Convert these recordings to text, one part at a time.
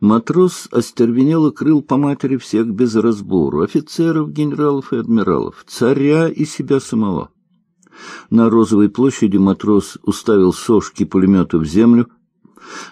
Матрос остервенело крыл по матери всех без разбору, офицеров, генералов и адмиралов, царя и себя самого. На Розовой площади матрос уставил сошки пулемета в землю,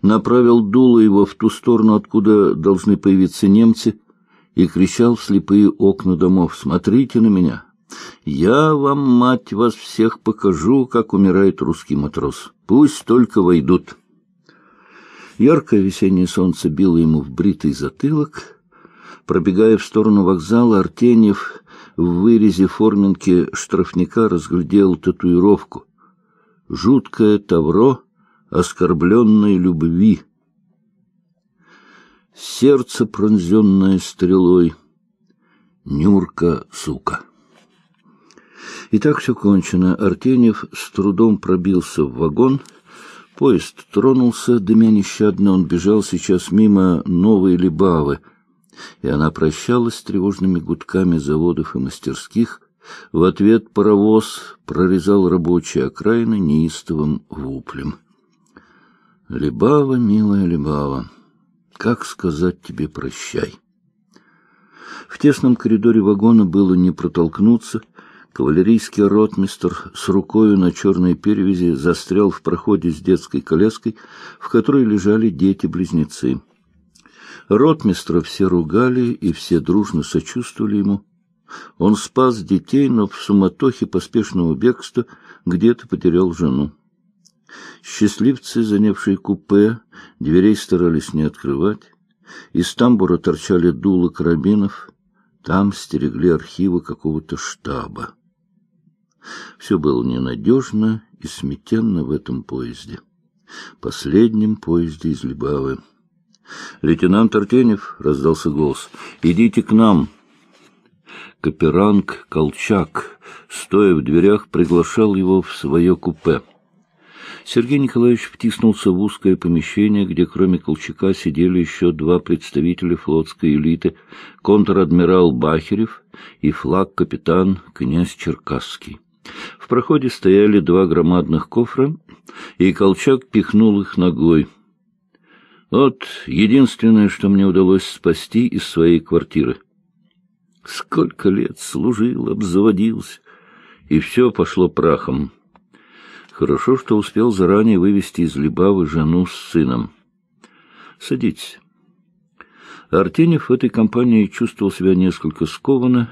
направил дуло его в ту сторону, откуда должны появиться немцы, и кричал в слепые окна домов «Смотрите на меня! Я вам, мать вас всех, покажу, как умирает русский матрос. Пусть только войдут!» Яркое весеннее солнце било ему в бритый затылок. Пробегая в сторону вокзала, Артеньев в вырезе форменки штрафника разглядел татуировку. Жуткое тавро оскорбленной любви. Сердце, пронзенное стрелой. Нюрка, сука. И так все кончено. Артеньев с трудом пробился в вагон — Поезд тронулся, дымя нещадно, он бежал сейчас мимо новой Либавы, и она прощалась с тревожными гудками заводов и мастерских. В ответ паровоз прорезал рабочие окраины неистовым вуплем. «Либава, милая Либава, как сказать тебе прощай?» В тесном коридоре вагона было не протолкнуться — Кавалерийский ротмистр с рукою на черной перевязи застрял в проходе с детской коляской, в которой лежали дети-близнецы. Ротмистра все ругали и все дружно сочувствовали ему. Он спас детей, но в суматохе поспешного бегства где-то потерял жену. Счастливцы, занявшие купе, дверей старались не открывать. Из тамбура торчали дула карабинов. Там стерегли архивы какого-то штаба. Все было ненадежно и сметенно в этом поезде. Последнем поезде из Либавы. «Лейтенант Артенев», — раздался голос, — «идите к нам». Каперанг Колчак, стоя в дверях, приглашал его в свое купе. Сергей Николаевич втиснулся в узкое помещение, где кроме Колчака сидели еще два представителя флотской элиты — контр-адмирал Бахерев и флаг-капитан князь Черкасский. В проходе стояли два громадных кофра, и Колчак пихнул их ногой. Вот единственное, что мне удалось спасти из своей квартиры. Сколько лет служил, обзаводился, и все пошло прахом. Хорошо, что успел заранее вывести из Либавы жену с сыном. Садитесь. Артенев в этой компании чувствовал себя несколько скованно,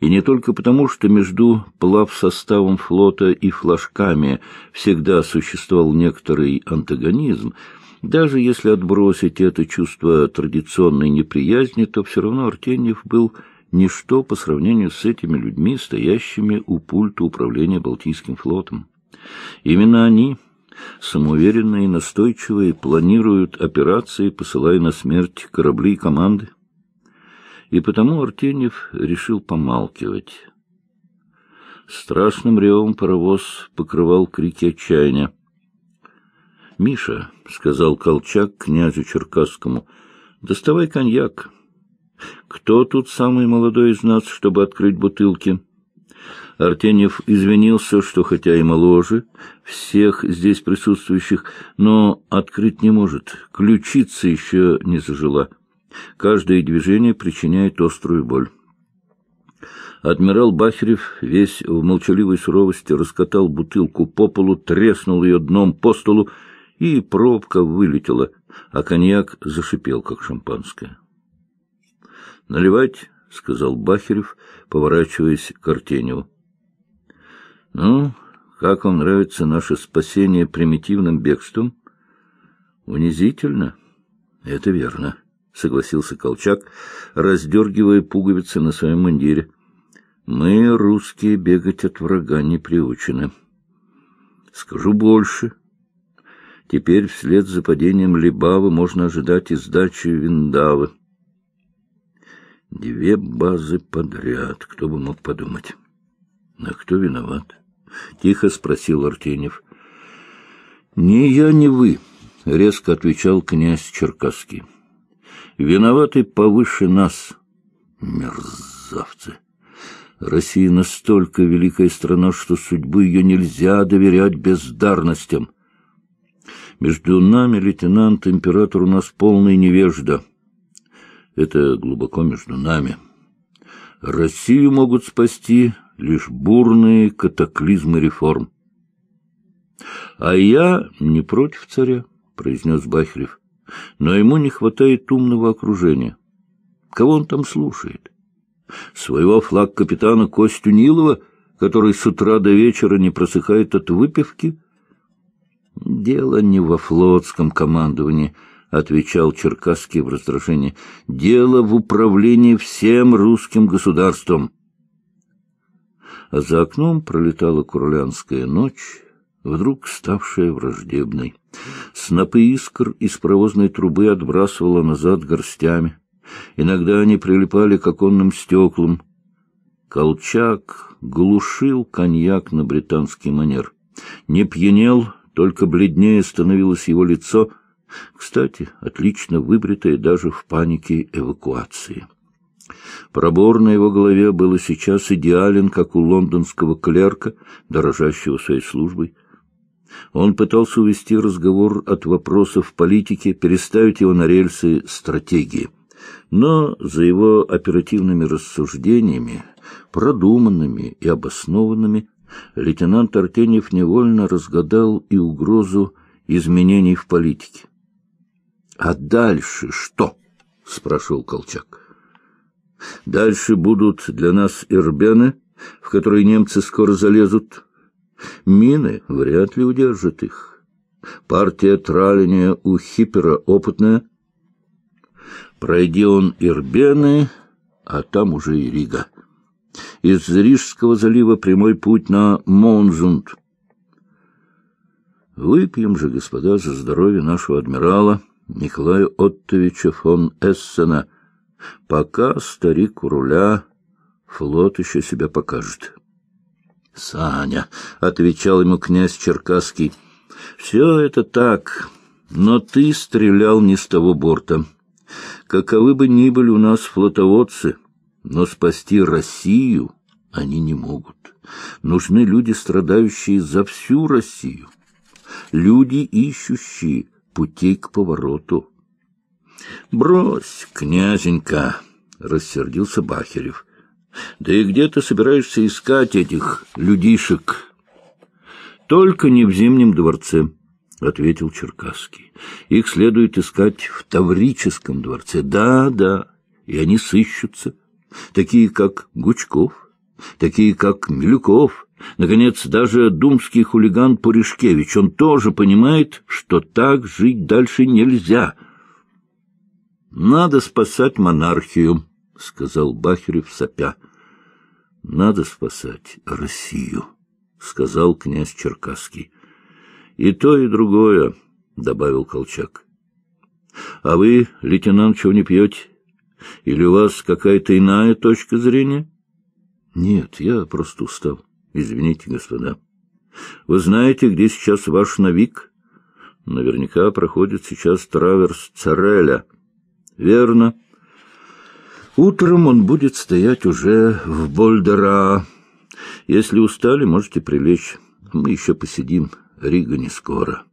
и не только потому, что между плавсоставом флота и флажками всегда существовал некоторый антагонизм, даже если отбросить это чувство традиционной неприязни, то все равно Артеньев был ничто по сравнению с этими людьми, стоящими у пульта управления Балтийским флотом. Именно они, самоуверенные и настойчивые, планируют операции, посылая на смерть корабли и команды и потому Артеньев решил помалкивать. Страшным ревом паровоз покрывал крики отчаяния. — Миша, — сказал Колчак князю Черкасскому, — доставай коньяк. Кто тут самый молодой из нас, чтобы открыть бутылки? Артеньев извинился, что хотя и моложе всех здесь присутствующих, но открыть не может, ключица еще не зажила. Каждое движение причиняет острую боль. Адмирал Бахерев, весь в молчаливой суровости, раскатал бутылку по полу, треснул ее дном по столу, и пробка вылетела, а коньяк зашипел, как шампанское. — Наливать, — сказал Бахерев, поворачиваясь к Артеневу. — Ну, как вам нравится наше спасение примитивным бегством? — Унизительно. — Это верно. —— согласился Колчак, раздергивая пуговицы на своем мундире. — Мы, русские, бегать от врага не приучены. Скажу больше. Теперь вслед за падением Либавы можно ожидать и сдачи Виндавы. Две базы подряд, кто бы мог подумать. — А кто виноват? — тихо спросил Артенев. — Не я, не вы, — резко отвечал князь Черкасский. Виноваты повыше нас, мерзавцы. Россия настолько великая страна, что судьбу ее нельзя доверять бездарностям. Между нами, лейтенант, император у нас полный невежда. Это глубоко между нами. Россию могут спасти лишь бурные катаклизмы реформ. — А я не против царя, — произнес Бахарев, — но ему не хватает умного окружения. Кого он там слушает? Своего флаг-капитана Костю Нилова, который с утра до вечера не просыхает от выпивки? Дело не во флотском командовании, — отвечал Черкасский в раздражении. Дело в управлении всем русским государством. А за окном пролетала курлянская ночь, вдруг ставшая враждебной. Снопы искр из провозной трубы отбрасывала назад горстями. Иногда они прилипали к оконным стеклам. Колчак глушил коньяк на британский манер. Не пьянел, только бледнее становилось его лицо, кстати, отлично выбритое даже в панике эвакуации. Пробор на его голове был сейчас идеален, как у лондонского клерка, дорожащего своей службой. Он пытался увести разговор от вопросов политики, переставить его на рельсы стратегии. Но за его оперативными рассуждениями, продуманными и обоснованными, лейтенант Артеньев невольно разгадал и угрозу изменений в политике. — А дальше что? — спрашивал Колчак. — Дальше будут для нас ирбены, в которые немцы скоро залезут. Мины вряд ли удержат их. Партия траления у Хипера опытная. Пройди он Ирбены, а там уже и Рига. Из Рижского залива прямой путь на Монзунд. Выпьем же, господа, за здоровье нашего адмирала Николая Оттовича фон Эссена. Пока старик у руля, флот еще себя покажет. — Саня, — отвечал ему князь Черкасский, — все это так, но ты стрелял не с того борта. Каковы бы ни были у нас флотоводцы, но спасти Россию они не могут. Нужны люди, страдающие за всю Россию, люди, ищущие путей к повороту. — Брось, князенька, — рассердился Бахерев. — Да и где ты собираешься искать этих людишек? — Только не в Зимнем дворце, — ответил Черкасский. — Их следует искать в Таврическом дворце. Да, да, и они сыщутся. Такие, как Гучков, такие как Милюков, наконец, даже думский хулиган Пуришкевич, он тоже понимает, что так жить дальше нельзя. «Надо спасать монархию», — сказал Бахерев сопя. «Надо спасать Россию», — сказал князь Черкасский. «И то, и другое», — добавил Колчак. «А вы, лейтенант, чего не пьете? Или у вас какая-то иная точка зрения?» Нет, я просто устал. Извините, господа. Вы знаете, где сейчас ваш навик? Наверняка проходит сейчас траверс Цареля. Верно. Утром он будет стоять уже в Больдера. Если устали, можете прилечь. Мы еще посидим. Рига не скоро.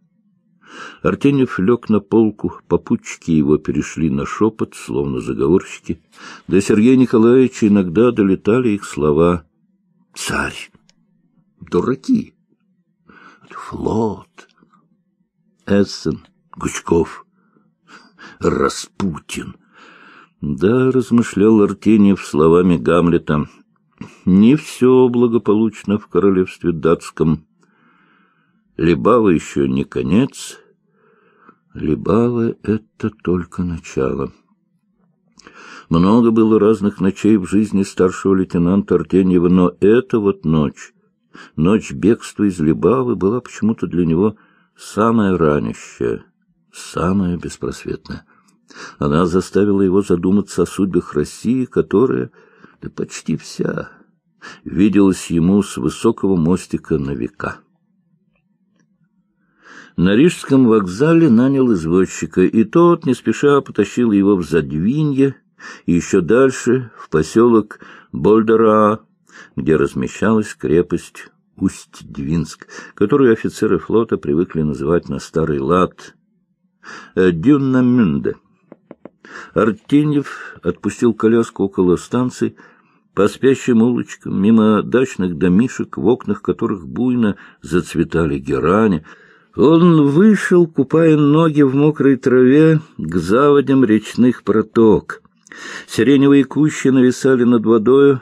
Артеньев лег на полку, попутчики его перешли на шепот, словно заговорщики. До Сергея Николаевича иногда долетали их слова «Царь! Дураки! Флот! Эссен! Гучков! Распутин!» Да, размышлял Артеньев словами Гамлета, не все благополучно в королевстве датском. Либава еще не конец, Либава — это только начало. Много было разных ночей в жизни старшего лейтенанта Артеньева, но эта вот ночь, ночь бегства из Либавы, была почему-то для него самая ранящая, самая беспросветная. Она заставила его задуматься о судьбах России, которая, да почти вся, виделась ему с высокого мостика на века. На Рижском вокзале нанял извозчика, и тот не спеша потащил его в Задвинье и еще дальше в поселок Больдера, где размещалась крепость Усть-Двинск, которую офицеры флота привыкли называть на старый лад Дюннамюнде. Артеньев отпустил коляску около станции, по спящим улочкам, мимо дачных домишек, в окнах которых буйно зацветали герани. Он вышел, купая ноги в мокрой траве, к заводям речных проток. Сиреневые кущи нависали над водою,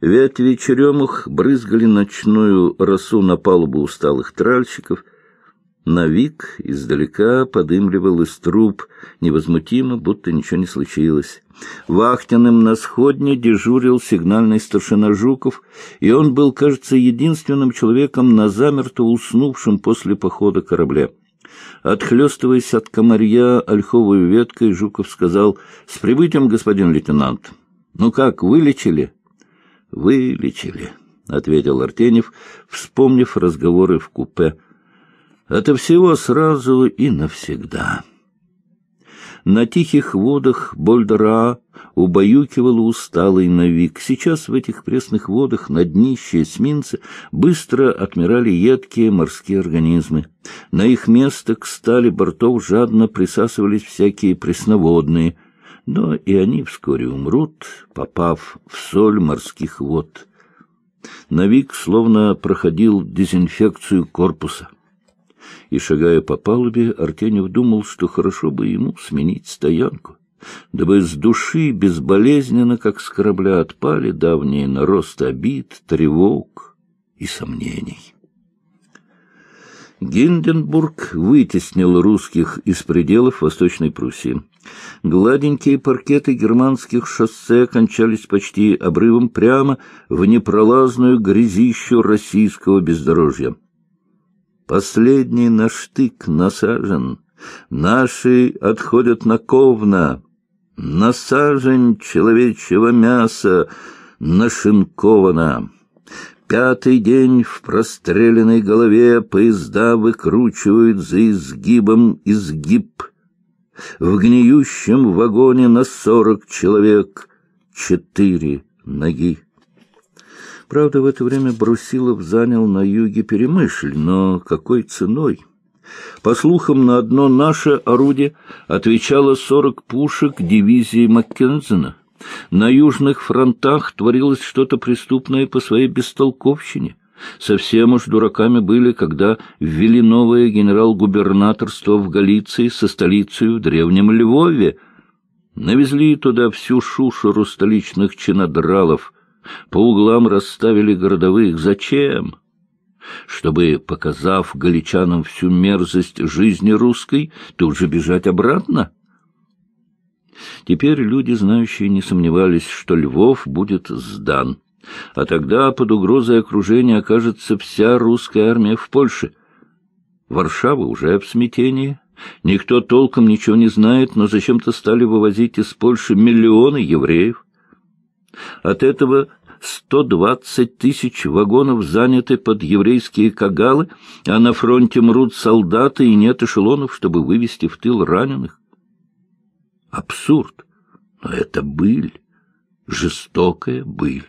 ветви черемух брызгали ночную росу на палубу усталых тральщиков — Навик издалека подымливал из труб, невозмутимо, будто ничего не случилось. Вахтенным на сходне дежурил сигнальный старшина Жуков, и он был, кажется, единственным человеком на замерто уснувшем после похода корабля. Отхлестываясь от комарья ольховой веткой, Жуков сказал, «С прибытием, господин лейтенант! Ну как, вылечили?» «Вылечили», — ответил Артенев, вспомнив разговоры в купе. Это всего сразу и навсегда. На тихих водах Больдера убаюкивал усталый навик. Сейчас в этих пресных водах на днище эсминца быстро отмирали едкие морские организмы. На их место к стали бортов жадно присасывались всякие пресноводные, но и они вскоре умрут, попав в соль морских вод. Навик словно проходил дезинфекцию корпуса и, шагая по палубе, Артенев думал, что хорошо бы ему сменить стоянку, дабы с души безболезненно, как с корабля, отпали давние наросты обид, тревог и сомнений. Гинденбург вытеснил русских из пределов Восточной Пруссии. Гладенькие паркеты германских шоссе кончались почти обрывом прямо в непролазную грязищу российского бездорожья. Последний наш штык насажен, наши отходят на ковна, насажен человечьего мяса нашинковано. Пятый день в простреленной голове поезда выкручивают за изгибом изгиб. В гниющем вагоне на сорок человек четыре ноги. Правда, в это время Брусилов занял на юге Перемышль, но какой ценой? По слухам, на одно наше орудие отвечало сорок пушек дивизии Маккензена. На южных фронтах творилось что-то преступное по своей бестолковщине. Совсем уж дураками были, когда ввели новое генерал-губернаторство в Галиции со столицей в Древнем Львове. Навезли туда всю шушеру столичных чинодралов — по углам расставили городовых. Зачем? Чтобы, показав галичанам всю мерзость жизни русской, тут же бежать обратно? Теперь люди, знающие, не сомневались, что Львов будет сдан. А тогда под угрозой окружения окажется вся русская армия в Польше. Варшава уже в смятении. Никто толком ничего не знает, но зачем-то стали вывозить из Польши миллионы евреев. От этого 120 тысяч вагонов заняты под еврейские кагалы, а на фронте мрут солдаты и нет эшелонов, чтобы вывести в тыл раненых. Абсурд. Но это быль, жестокая быль.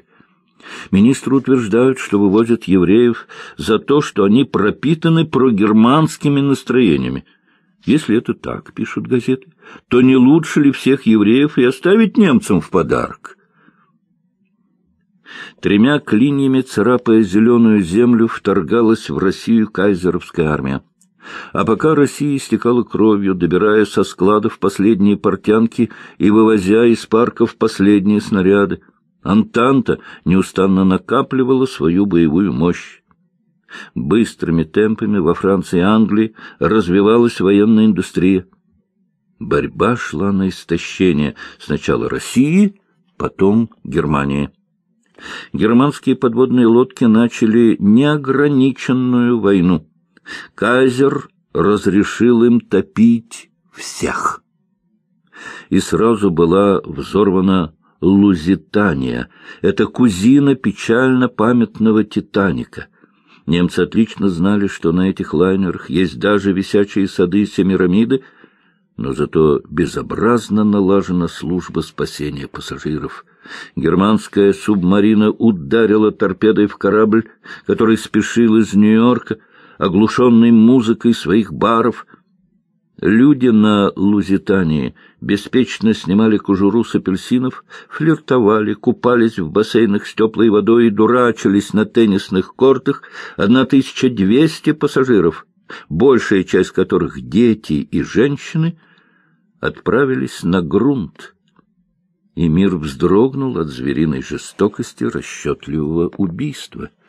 Министры утверждают, что вывозят евреев за то, что они пропитаны прогерманскими настроениями. Если это так, пишут газеты, то не лучше ли всех евреев и оставить немцам в подарок? Тремя клиньями, царапая зеленую землю, вторгалась в Россию кайзеровская армия. А пока Россия истекала кровью, добирая со складов последние портянки и вывозя из парков последние снаряды, Антанта неустанно накапливала свою боевую мощь. Быстрыми темпами во Франции и Англии развивалась военная индустрия. Борьба шла на истощение сначала России, потом Германии германские подводные лодки начали неограниченную войну. Кайзер разрешил им топить всех. И сразу была взорвана Лузитания. Это кузина печально памятного «Титаника». Немцы отлично знали, что на этих лайнерах есть даже висячие сады Семирамиды, но зато безобразно налажена служба спасения пассажиров. Германская субмарина ударила торпедой в корабль, который спешил из Нью-Йорка, оглушенный музыкой своих баров. Люди на Лузитании беспечно снимали кожуру с апельсинов, флиртовали, купались в бассейнах с теплой водой и дурачились на теннисных кортах. Одна тысяча двести пассажиров, большая часть которых дети и женщины, отправились на грунт, и мир вздрогнул от звериной жестокости расчетливого убийства —